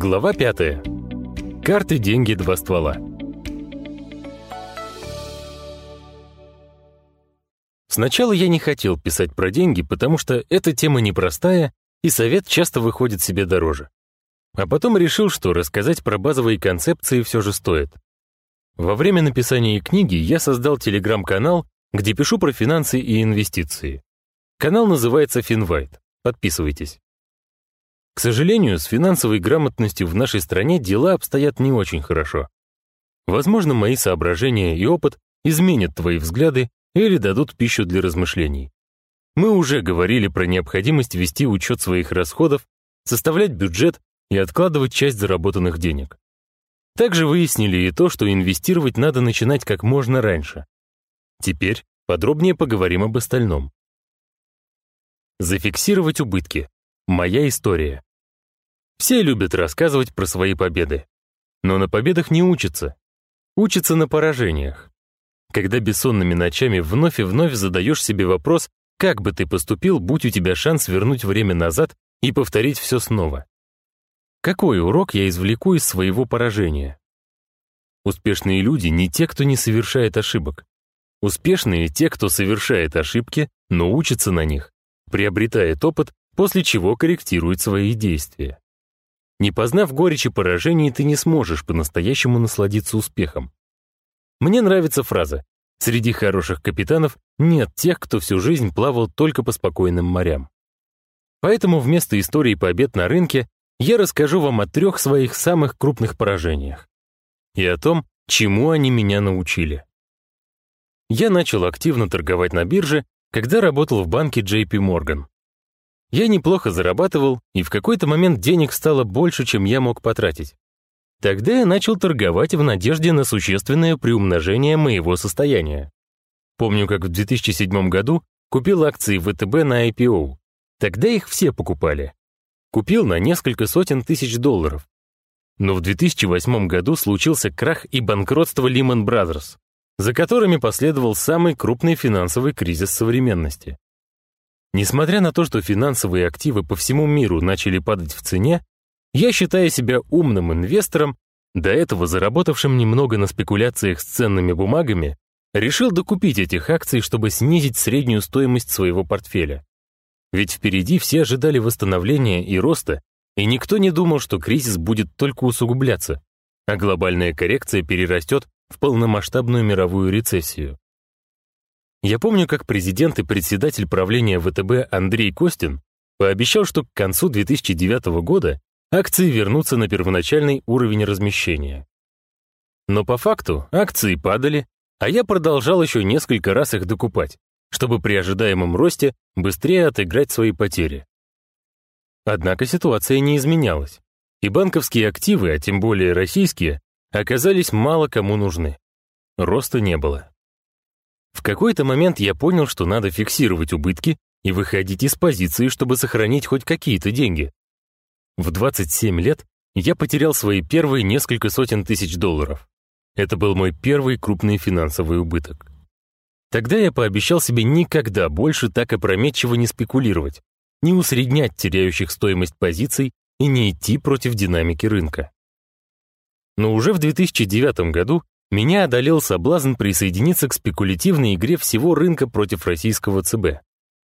Глава 5. Карты, деньги, два ствола. Сначала я не хотел писать про деньги, потому что эта тема непростая, и совет часто выходит себе дороже. А потом решил, что рассказать про базовые концепции все же стоит. Во время написания книги я создал телеграм-канал, где пишу про финансы и инвестиции. Канал называется Финвайт. Подписывайтесь. К сожалению, с финансовой грамотностью в нашей стране дела обстоят не очень хорошо. Возможно, мои соображения и опыт изменят твои взгляды или дадут пищу для размышлений. Мы уже говорили про необходимость вести учет своих расходов, составлять бюджет и откладывать часть заработанных денег. Также выяснили и то, что инвестировать надо начинать как можно раньше. Теперь подробнее поговорим об остальном. Зафиксировать убытки. Моя история. Все любят рассказывать про свои победы. Но на победах не учатся. Учатся на поражениях. Когда бессонными ночами вновь и вновь задаешь себе вопрос, как бы ты поступил, будь у тебя шанс вернуть время назад и повторить все снова. Какой урок я извлеку из своего поражения? Успешные люди не те, кто не совершает ошибок. Успешные те, кто совершает ошибки, но учится на них, приобретает опыт, после чего корректирует свои действия. Не познав горечи поражений, ты не сможешь по-настоящему насладиться успехом. Мне нравится фраза «Среди хороших капитанов нет тех, кто всю жизнь плавал только по спокойным морям». Поэтому вместо истории побед на рынке я расскажу вам о трех своих самых крупных поражениях и о том, чему они меня научили. Я начал активно торговать на бирже, когда работал в банке JP Morgan. Я неплохо зарабатывал, и в какой-то момент денег стало больше, чем я мог потратить. Тогда я начал торговать в надежде на существенное приумножение моего состояния. Помню, как в 2007 году купил акции ВТБ на IPO. Тогда их все покупали. Купил на несколько сотен тысяч долларов. Но в 2008 году случился крах и банкротство Lehman Brothers, за которыми последовал самый крупный финансовый кризис современности. Несмотря на то, что финансовые активы по всему миру начали падать в цене, я считаю себя умным инвестором, до этого заработавшим немного на спекуляциях с ценными бумагами, решил докупить этих акций, чтобы снизить среднюю стоимость своего портфеля. Ведь впереди все ожидали восстановления и роста, и никто не думал, что кризис будет только усугубляться, а глобальная коррекция перерастет в полномасштабную мировую рецессию. Я помню, как президент и председатель правления ВТБ Андрей Костин пообещал, что к концу 2009 года акции вернутся на первоначальный уровень размещения. Но по факту акции падали, а я продолжал еще несколько раз их докупать, чтобы при ожидаемом росте быстрее отыграть свои потери. Однако ситуация не изменялась, и банковские активы, а тем более российские, оказались мало кому нужны. Роста не было. В какой-то момент я понял, что надо фиксировать убытки и выходить из позиции, чтобы сохранить хоть какие-то деньги. В 27 лет я потерял свои первые несколько сотен тысяч долларов. Это был мой первый крупный финансовый убыток. Тогда я пообещал себе никогда больше так опрометчиво не спекулировать, не усреднять теряющих стоимость позиций и не идти против динамики рынка. Но уже в 2009 году меня одолел соблазн присоединиться к спекулятивной игре всего рынка против российского ЦБ,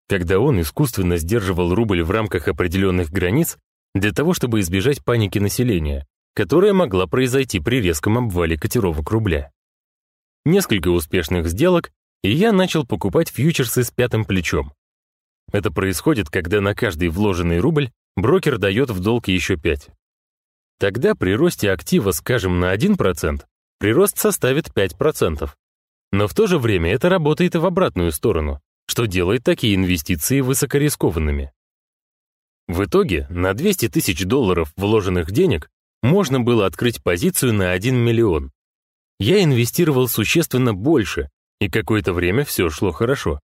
когда он искусственно сдерживал рубль в рамках определенных границ для того, чтобы избежать паники населения, которая могла произойти при резком обвале котировок рубля. Несколько успешных сделок, и я начал покупать фьючерсы с пятым плечом. Это происходит, когда на каждый вложенный рубль брокер дает в долг еще 5. Тогда при росте актива, скажем, на 1%, прирост составит 5%. Но в то же время это работает в обратную сторону, что делает такие инвестиции высокорискованными. В итоге на 200 тысяч долларов вложенных денег можно было открыть позицию на 1 миллион. Я инвестировал существенно больше, и какое-то время все шло хорошо.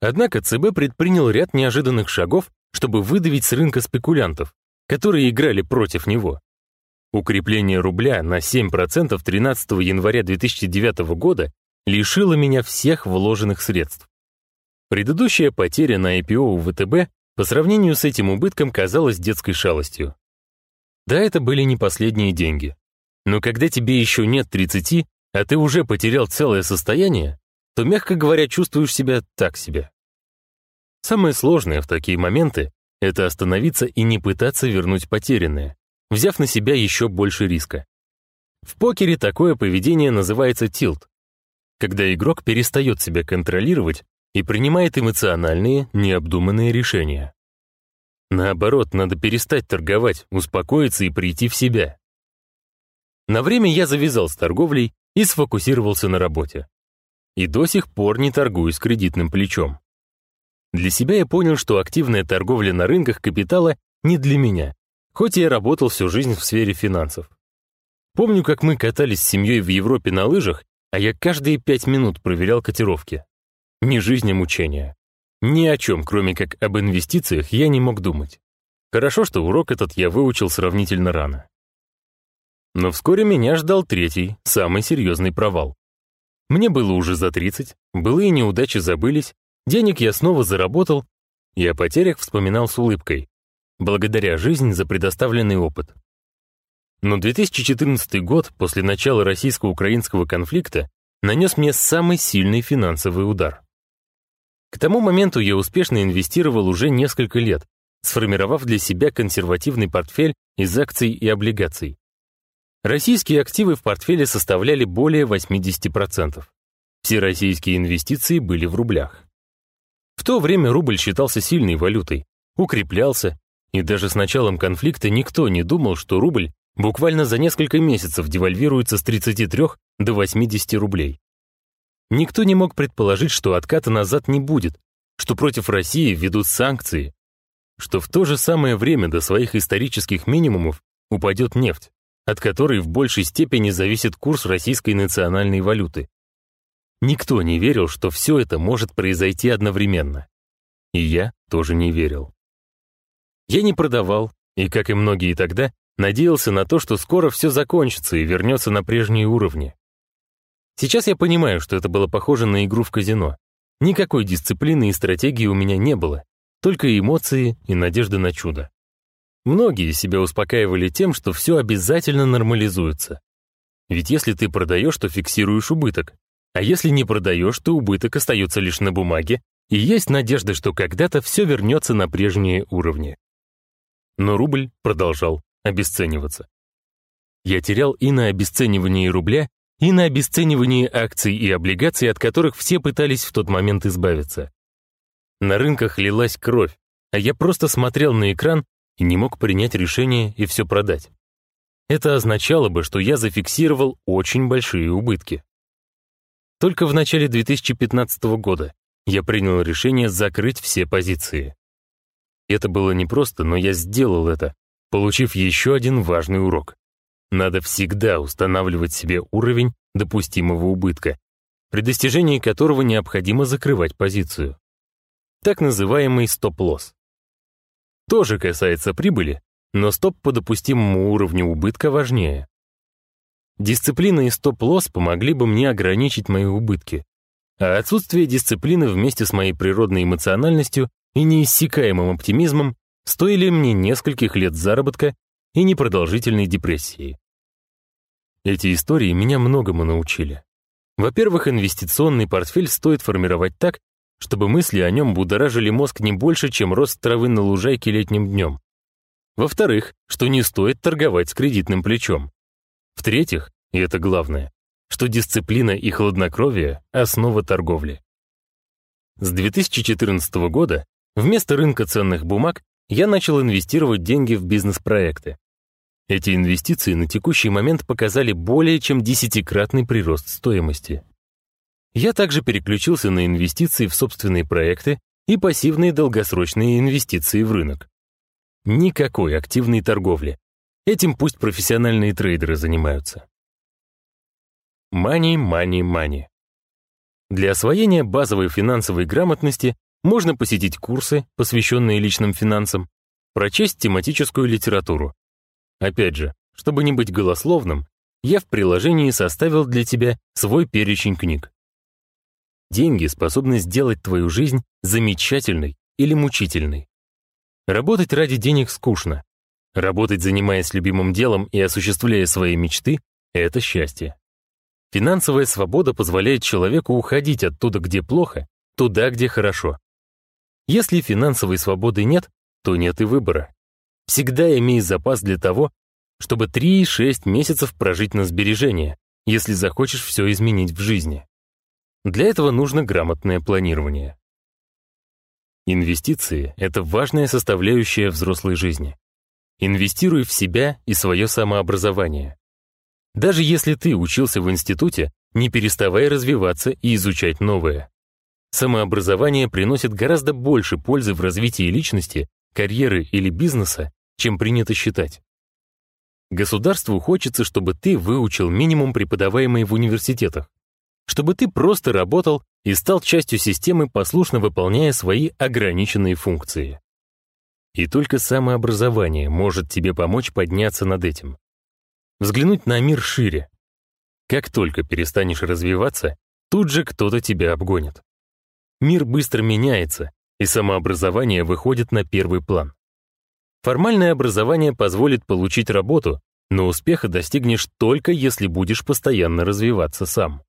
Однако ЦБ предпринял ряд неожиданных шагов, чтобы выдавить с рынка спекулянтов, которые играли против него. Укрепление рубля на 7% 13 января 2009 года лишило меня всех вложенных средств. Предыдущая потеря на IPO у ВТБ по сравнению с этим убытком казалась детской шалостью. Да, это были не последние деньги. Но когда тебе еще нет 30, а ты уже потерял целое состояние, то, мягко говоря, чувствуешь себя так себе. Самое сложное в такие моменты — это остановиться и не пытаться вернуть потерянное, взяв на себя еще больше риска. В покере такое поведение называется тилт, когда игрок перестает себя контролировать и принимает эмоциональные, необдуманные решения. Наоборот, надо перестать торговать, успокоиться и прийти в себя. На время я завязал с торговлей и сфокусировался на работе. И до сих пор не торгую с кредитным плечом. Для себя я понял, что активная торговля на рынках капитала не для меня, хоть я работал всю жизнь в сфере финансов. Помню, как мы катались с семьей в Европе на лыжах, а я каждые пять минут проверял котировки. Не жизнь, а мучение. Ни о чем, кроме как об инвестициях, я не мог думать. Хорошо, что урок этот я выучил сравнительно рано. Но вскоре меня ждал третий, самый серьезный провал. Мне было уже за 30, былые неудачи забылись, денег я снова заработал, и о потерях вспоминал с улыбкой, благодаря жизни за предоставленный опыт. Но 2014 год, после начала российско-украинского конфликта, нанес мне самый сильный финансовый удар. К тому моменту я успешно инвестировал уже несколько лет, сформировав для себя консервативный портфель из акций и облигаций. Российские активы в портфеле составляли более 80%. Все российские инвестиции были в рублях. В то время рубль считался сильной валютой, укреплялся, и даже с началом конфликта никто не думал, что рубль буквально за несколько месяцев девальвируется с 33 до 80 рублей. Никто не мог предположить, что отката назад не будет, что против России ведут санкции, что в то же самое время до своих исторических минимумов упадет нефть, от которой в большей степени зависит курс российской национальной валюты. Никто не верил, что все это может произойти одновременно. И я тоже не верил. Я не продавал, и, как и многие тогда, надеялся на то, что скоро все закончится и вернется на прежние уровни. Сейчас я понимаю, что это было похоже на игру в казино. Никакой дисциплины и стратегии у меня не было, только эмоции и надежда на чудо. Многие себя успокаивали тем, что все обязательно нормализуется. Ведь если ты продаешь, то фиксируешь убыток. А если не продаешь, то убыток остается лишь на бумаге, и есть надежда, что когда-то все вернется на прежние уровни. Но рубль продолжал обесцениваться. Я терял и на обесценивании рубля, и на обесценивании акций и облигаций, от которых все пытались в тот момент избавиться. На рынках лилась кровь, а я просто смотрел на экран и не мог принять решение и все продать. Это означало бы, что я зафиксировал очень большие убытки. Только в начале 2015 года я принял решение закрыть все позиции. Это было непросто, но я сделал это, получив еще один важный урок. Надо всегда устанавливать себе уровень допустимого убытка, при достижении которого необходимо закрывать позицию. Так называемый стоп-лосс. Тоже касается прибыли, но стоп по допустимому уровню убытка важнее. Дисциплина и стоп-лосс помогли бы мне ограничить мои убытки, а отсутствие дисциплины вместе с моей природной эмоциональностью и неиссякаемым оптимизмом стоили мне нескольких лет заработка и непродолжительной депрессии. Эти истории меня многому научили. Во-первых, инвестиционный портфель стоит формировать так, чтобы мысли о нем будоражили мозг не больше, чем рост травы на лужайке летним днем. Во-вторых, что не стоит торговать с кредитным плечом. В-третьих, и это главное, что дисциплина и хладнокровие – основа торговли. С 2014 года вместо рынка ценных бумаг я начал инвестировать деньги в бизнес-проекты. Эти инвестиции на текущий момент показали более чем десятикратный прирост стоимости. Я также переключился на инвестиции в собственные проекты и пассивные долгосрочные инвестиции в рынок. Никакой активной торговли. Этим пусть профессиональные трейдеры занимаются. Money, money, money. Для освоения базовой финансовой грамотности можно посетить курсы, посвященные личным финансам, прочесть тематическую литературу. Опять же, чтобы не быть голословным, я в приложении составил для тебя свой перечень книг. Деньги способны сделать твою жизнь замечательной или мучительной. Работать ради денег скучно. Работать, занимаясь любимым делом и осуществляя свои мечты — это счастье. Финансовая свобода позволяет человеку уходить оттуда, где плохо, туда, где хорошо. Если финансовой свободы нет, то нет и выбора. Всегда имей запас для того, чтобы 3-6 месяцев прожить на сбережения, если захочешь все изменить в жизни. Для этого нужно грамотное планирование. Инвестиции — это важная составляющая взрослой жизни. Инвестируй в себя и свое самообразование. Даже если ты учился в институте, не переставай развиваться и изучать новое. Самообразование приносит гораздо больше пользы в развитии личности, карьеры или бизнеса, чем принято считать. Государству хочется, чтобы ты выучил минимум преподаваемый в университетах, чтобы ты просто работал и стал частью системы, послушно выполняя свои ограниченные функции. И только самообразование может тебе помочь подняться над этим. Взглянуть на мир шире. Как только перестанешь развиваться, тут же кто-то тебя обгонит. Мир быстро меняется, и самообразование выходит на первый план. Формальное образование позволит получить работу, но успеха достигнешь только если будешь постоянно развиваться сам.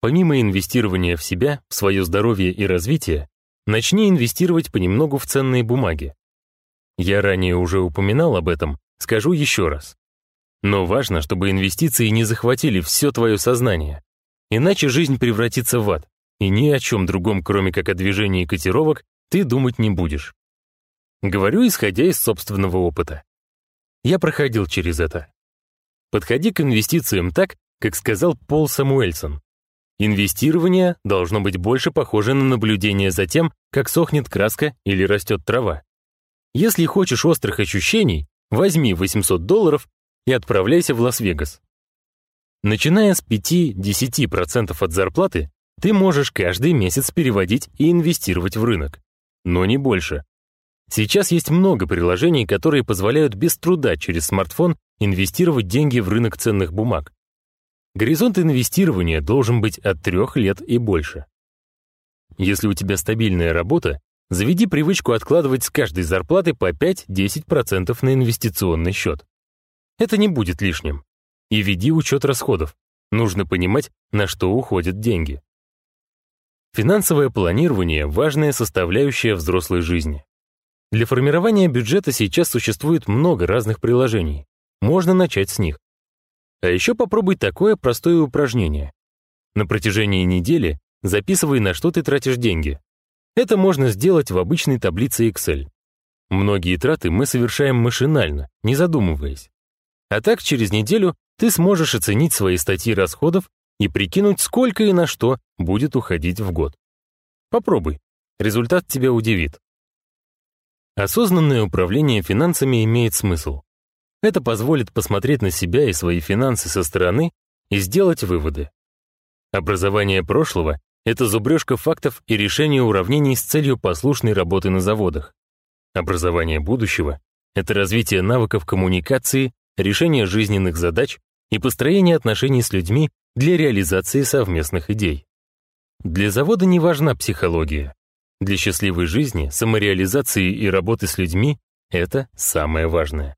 Помимо инвестирования в себя, в свое здоровье и развитие, начни инвестировать понемногу в ценные бумаги. Я ранее уже упоминал об этом, скажу еще раз. Но важно, чтобы инвестиции не захватили все твое сознание. Иначе жизнь превратится в ад, и ни о чем другом, кроме как о движении котировок, ты думать не будешь. Говорю, исходя из собственного опыта. Я проходил через это. Подходи к инвестициям так, как сказал Пол Самуэльсон. Инвестирование должно быть больше похоже на наблюдение за тем, как сохнет краска или растет трава. Если хочешь острых ощущений, возьми 800 долларов и отправляйся в Лас-Вегас. Начиная с 5-10% от зарплаты, ты можешь каждый месяц переводить и инвестировать в рынок. Но не больше. Сейчас есть много приложений, которые позволяют без труда через смартфон инвестировать деньги в рынок ценных бумаг. Горизонт инвестирования должен быть от трех лет и больше. Если у тебя стабильная работа, заведи привычку откладывать с каждой зарплаты по 5-10% на инвестиционный счет. Это не будет лишним. И веди учет расходов. Нужно понимать, на что уходят деньги. Финансовое планирование – важная составляющая взрослой жизни. Для формирования бюджета сейчас существует много разных приложений. Можно начать с них. А еще попробуй такое простое упражнение. На протяжении недели записывай, на что ты тратишь деньги. Это можно сделать в обычной таблице Excel. Многие траты мы совершаем машинально, не задумываясь. А так через неделю ты сможешь оценить свои статьи расходов и прикинуть, сколько и на что будет уходить в год. Попробуй, результат тебя удивит. Осознанное управление финансами имеет смысл. Это позволит посмотреть на себя и свои финансы со стороны и сделать выводы. Образование прошлого — это зубрежка фактов и решение уравнений с целью послушной работы на заводах. Образование будущего — это развитие навыков коммуникации, решение жизненных задач и построение отношений с людьми для реализации совместных идей. Для завода не важна психология. Для счастливой жизни, самореализации и работы с людьми это самое важное.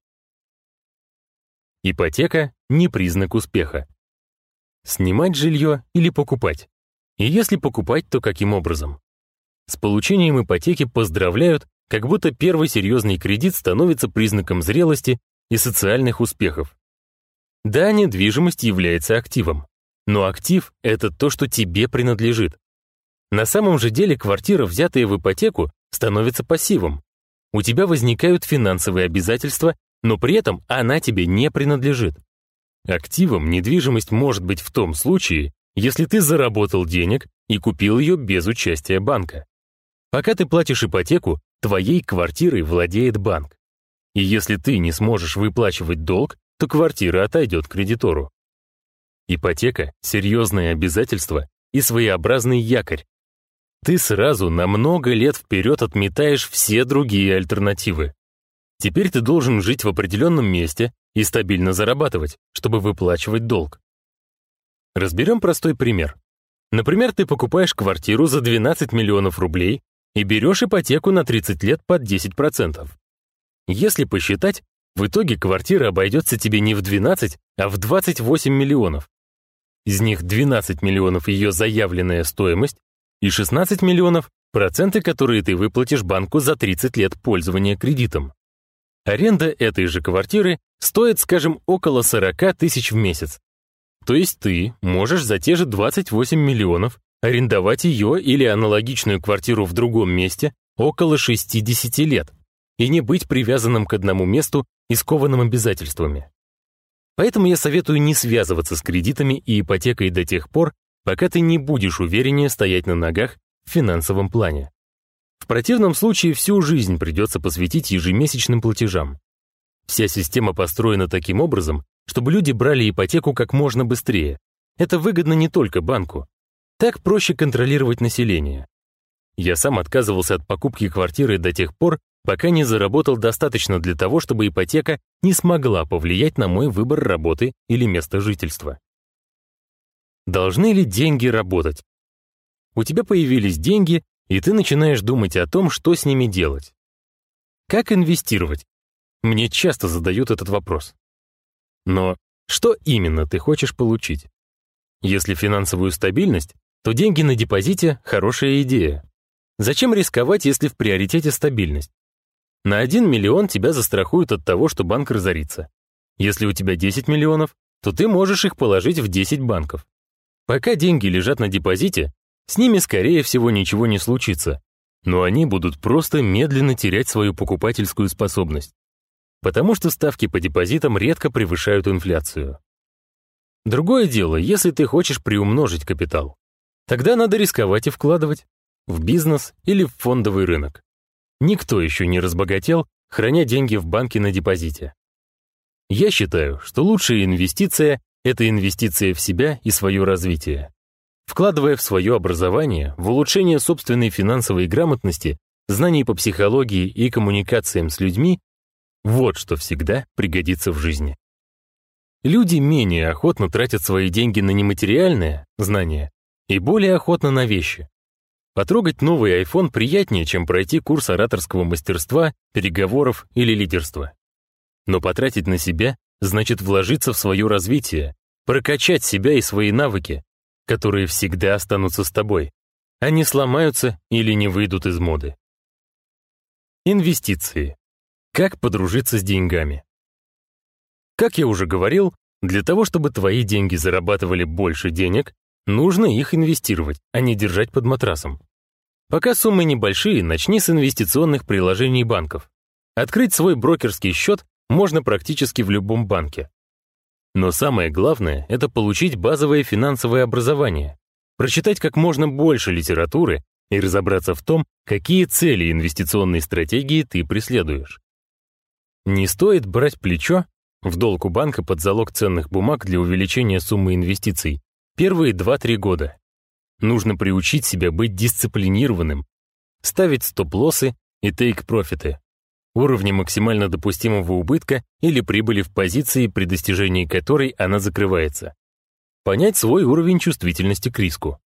Ипотека — не признак успеха. Снимать жилье или покупать? И если покупать, то каким образом? С получением ипотеки поздравляют, как будто первый серьезный кредит становится признаком зрелости и социальных успехов. Да, недвижимость является активом, но актив — это то, что тебе принадлежит. На самом же деле квартира, взятая в ипотеку, становится пассивом. У тебя возникают финансовые обязательства но при этом она тебе не принадлежит. Активом недвижимость может быть в том случае, если ты заработал денег и купил ее без участия банка. Пока ты платишь ипотеку, твоей квартирой владеет банк. И если ты не сможешь выплачивать долг, то квартира отойдет кредитору. Ипотека — серьезное обязательство и своеобразный якорь. Ты сразу на много лет вперед отметаешь все другие альтернативы. Теперь ты должен жить в определенном месте и стабильно зарабатывать, чтобы выплачивать долг. Разберем простой пример. Например, ты покупаешь квартиру за 12 миллионов рублей и берешь ипотеку на 30 лет под 10%. Если посчитать, в итоге квартира обойдется тебе не в 12, а в 28 миллионов. Из них 12 миллионов ее заявленная стоимость и 16 миллионов – проценты, которые ты выплатишь банку за 30 лет пользования кредитом. Аренда этой же квартиры стоит, скажем, около 40 тысяч в месяц. То есть ты можешь за те же 28 миллионов арендовать ее или аналогичную квартиру в другом месте около 60 лет и не быть привязанным к одному месту и скованным обязательствами. Поэтому я советую не связываться с кредитами и ипотекой до тех пор, пока ты не будешь увереннее стоять на ногах в финансовом плане. В противном случае всю жизнь придется посвятить ежемесячным платежам. Вся система построена таким образом, чтобы люди брали ипотеку как можно быстрее. Это выгодно не только банку. Так проще контролировать население. Я сам отказывался от покупки квартиры до тех пор, пока не заработал достаточно для того, чтобы ипотека не смогла повлиять на мой выбор работы или места жительства. Должны ли деньги работать? У тебя появились деньги, и ты начинаешь думать о том, что с ними делать. Как инвестировать? Мне часто задают этот вопрос. Но что именно ты хочешь получить? Если финансовую стабильность, то деньги на депозите – хорошая идея. Зачем рисковать, если в приоритете стабильность? На 1 миллион тебя застрахуют от того, что банк разорится. Если у тебя 10 миллионов, то ты можешь их положить в 10 банков. Пока деньги лежат на депозите, с ними, скорее всего, ничего не случится, но они будут просто медленно терять свою покупательскую способность, потому что ставки по депозитам редко превышают инфляцию. Другое дело, если ты хочешь приумножить капитал. Тогда надо рисковать и вкладывать в бизнес или в фондовый рынок. Никто еще не разбогател, храня деньги в банке на депозите. Я считаю, что лучшая инвестиция – это инвестиция в себя и свое развитие. Вкладывая в свое образование, в улучшение собственной финансовой грамотности, знаний по психологии и коммуникациям с людьми, вот что всегда пригодится в жизни. Люди менее охотно тратят свои деньги на нематериальные знания и более охотно на вещи, Потрогать новый iPhone приятнее, чем пройти курс ораторского мастерства, переговоров или лидерства. Но потратить на себя значит вложиться в свое развитие, прокачать себя и свои навыки, которые всегда останутся с тобой. Они сломаются или не выйдут из моды. Инвестиции. Как подружиться с деньгами? Как я уже говорил, для того, чтобы твои деньги зарабатывали больше денег, Нужно их инвестировать, а не держать под матрасом. Пока суммы небольшие, начни с инвестиционных приложений банков. Открыть свой брокерский счет можно практически в любом банке. Но самое главное – это получить базовое финансовое образование, прочитать как можно больше литературы и разобраться в том, какие цели инвестиционной стратегии ты преследуешь. Не стоит брать плечо в долг у банка под залог ценных бумаг для увеличения суммы инвестиций, Первые 2-3 года. Нужно приучить себя быть дисциплинированным, ставить стоп-лоссы и тейк-профиты, уровни максимально допустимого убытка или прибыли в позиции, при достижении которой она закрывается. Понять свой уровень чувствительности к риску.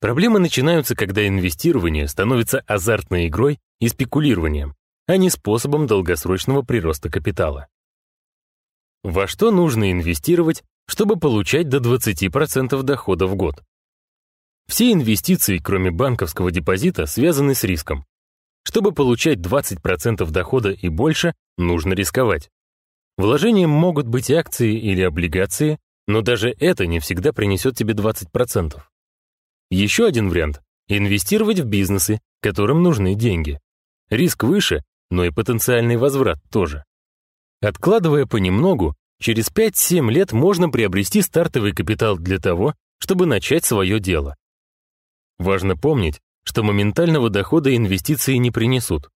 Проблемы начинаются, когда инвестирование становится азартной игрой и спекулированием, а не способом долгосрочного прироста капитала. Во что нужно инвестировать, чтобы получать до 20% дохода в год. Все инвестиции, кроме банковского депозита, связаны с риском. Чтобы получать 20% дохода и больше, нужно рисковать. Вложением могут быть акции или облигации, но даже это не всегда принесет тебе 20%. Еще один вариант – инвестировать в бизнесы, которым нужны деньги. Риск выше, но и потенциальный возврат тоже. Откладывая понемногу, Через 5-7 лет можно приобрести стартовый капитал для того, чтобы начать свое дело. Важно помнить, что моментального дохода инвестиции не принесут.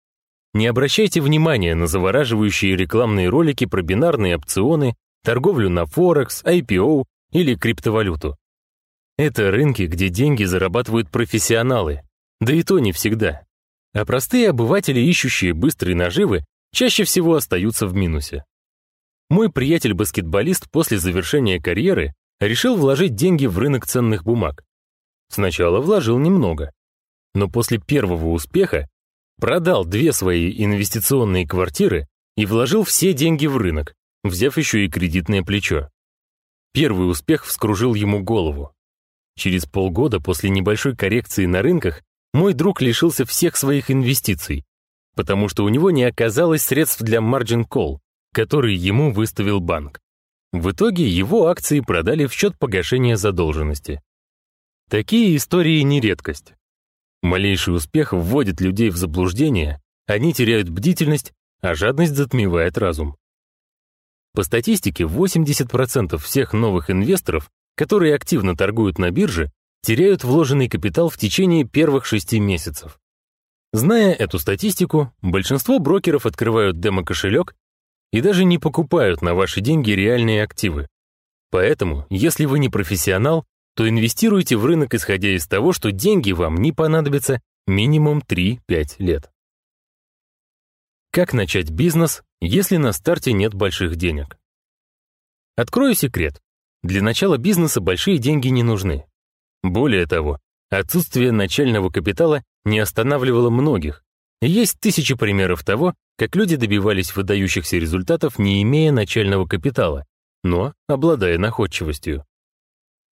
Не обращайте внимания на завораживающие рекламные ролики про бинарные опционы, торговлю на Форекс, IPO или криптовалюту. Это рынки, где деньги зарабатывают профессионалы, да и то не всегда. А простые обыватели, ищущие быстрые наживы, чаще всего остаются в минусе. Мой приятель-баскетболист после завершения карьеры решил вложить деньги в рынок ценных бумаг. Сначала вложил немного, но после первого успеха продал две свои инвестиционные квартиры, и вложил все деньги в рынок, взяв еще и кредитное плечо. Первый успех вскружил ему голову. Через полгода после небольшой коррекции на рынках мой друг лишился всех своих инвестиций, потому что у него не оказалось средств для margin call, который ему выставил банк. В итоге его акции продали в счет погашения задолженности. Такие истории не редкость. Малейший успех вводит людей в заблуждение, они теряют бдительность, а жадность затмевает разум. По статистике, 80% всех новых инвесторов, которые активно торгуют на бирже, теряют вложенный капитал в течение первых шести месяцев. Зная эту статистику, большинство брокеров открывают демо-кошелек и даже не покупают на ваши деньги реальные активы. Поэтому, если вы не профессионал, то инвестируйте в рынок, исходя из того, что деньги вам не понадобятся минимум 3-5 лет. Как начать бизнес, если на старте нет больших денег? Открою секрет. Для начала бизнеса большие деньги не нужны. Более того, отсутствие начального капитала не останавливало многих. Есть тысячи примеров того, как люди добивались выдающихся результатов, не имея начального капитала, но обладая находчивостью.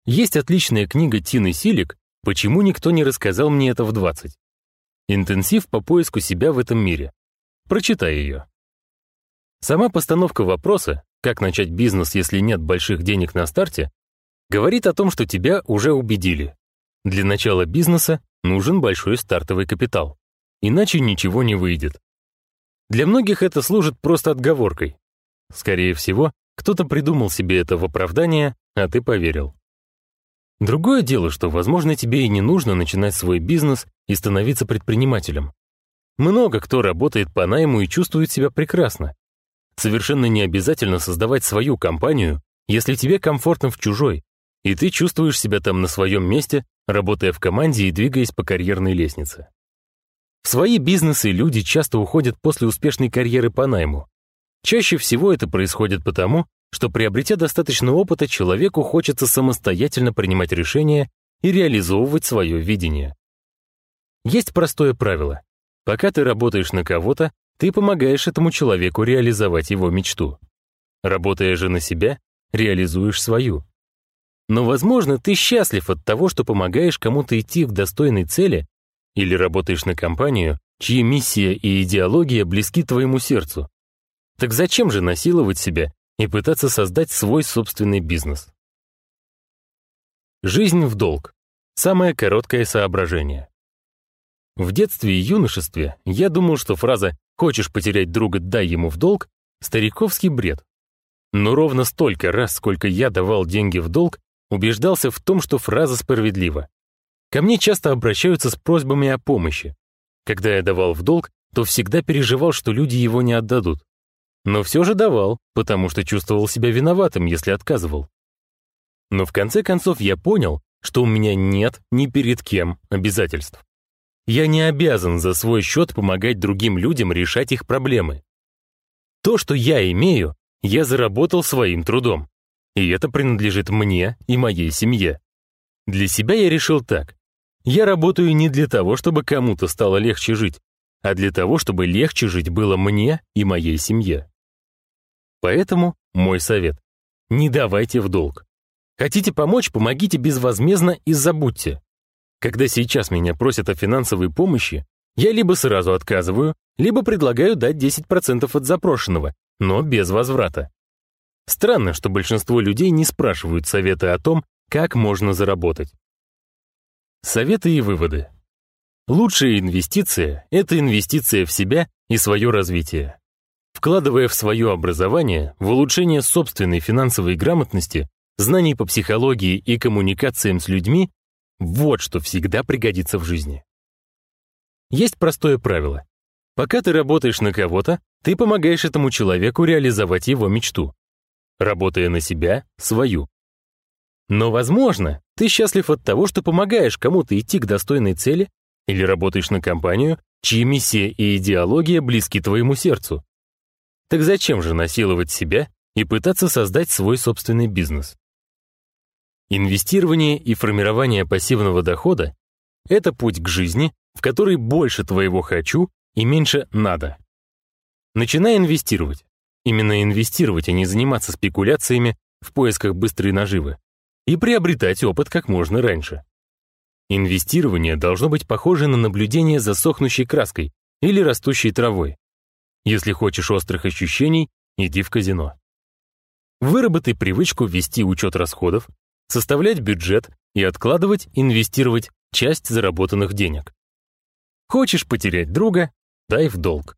Есть отличная книга Тины Силик «Почему никто не рассказал мне это в 20?» Интенсив по поиску себя в этом мире. Прочитай ее. Сама постановка вопроса, как начать бизнес, если нет больших денег на старте, говорит о том, что тебя уже убедили. Для начала бизнеса нужен большой стартовый капитал, иначе ничего не выйдет. Для многих это служит просто отговоркой. Скорее всего, кто-то придумал себе это в оправдание, а ты поверил. Другое дело, что, возможно, тебе и не нужно начинать свой бизнес и становиться предпринимателем. Много кто работает по найму и чувствует себя прекрасно. Совершенно не обязательно создавать свою компанию, если тебе комфортно в чужой, и ты чувствуешь себя там на своем месте, работая в команде и двигаясь по карьерной лестнице. В свои бизнесы люди часто уходят после успешной карьеры по найму. Чаще всего это происходит потому, что приобретя достаточно опыта, человеку хочется самостоятельно принимать решения и реализовывать свое видение. Есть простое правило. Пока ты работаешь на кого-то, ты помогаешь этому человеку реализовать его мечту. Работая же на себя, реализуешь свою. Но, возможно, ты счастлив от того, что помогаешь кому-то идти к достойной цели или работаешь на компанию, чьи миссия и идеология близки твоему сердцу. Так зачем же насиловать себя и пытаться создать свой собственный бизнес? Жизнь в долг. Самое короткое соображение. В детстве и юношестве я думал, что фраза «хочешь потерять друга, дай ему в долг» — стариковский бред. Но ровно столько раз, сколько я давал деньги в долг, убеждался в том, что фраза справедлива. Ко мне часто обращаются с просьбами о помощи. Когда я давал в долг, то всегда переживал, что люди его не отдадут. Но все же давал, потому что чувствовал себя виноватым, если отказывал. Но в конце концов я понял, что у меня нет ни перед кем обязательств. Я не обязан за свой счет помогать другим людям решать их проблемы. То, что я имею, я заработал своим трудом. И это принадлежит мне и моей семье. Для себя я решил так. Я работаю не для того, чтобы кому-то стало легче жить, а для того, чтобы легче жить было мне и моей семье. Поэтому мой совет – не давайте в долг. Хотите помочь – помогите безвозмездно и забудьте. Когда сейчас меня просят о финансовой помощи, я либо сразу отказываю, либо предлагаю дать 10% от запрошенного, но без возврата. Странно, что большинство людей не спрашивают совета о том, как можно заработать. Советы и выводы. Лучшая инвестиция – это инвестиция в себя и свое развитие. Вкладывая в свое образование, в улучшение собственной финансовой грамотности, знаний по психологии и коммуникациям с людьми, вот что всегда пригодится в жизни. Есть простое правило. Пока ты работаешь на кого-то, ты помогаешь этому человеку реализовать его мечту. Работая на себя, свою. Но, возможно, ты счастлив от того, что помогаешь кому-то идти к достойной цели или работаешь на компанию, чьи миссия и идеология близки твоему сердцу. Так зачем же насиловать себя и пытаться создать свой собственный бизнес? Инвестирование и формирование пассивного дохода – это путь к жизни, в которой больше твоего «хочу» и меньше «надо». Начинай инвестировать. Именно инвестировать, а не заниматься спекуляциями в поисках быстрой наживы. И приобретать опыт как можно раньше. Инвестирование должно быть похоже на наблюдение за сохнущей краской или растущей травой. Если хочешь острых ощущений, иди в казино. Выработай привычку вести учет расходов, составлять бюджет и откладывать, инвестировать часть заработанных денег. Хочешь потерять друга – дай в долг.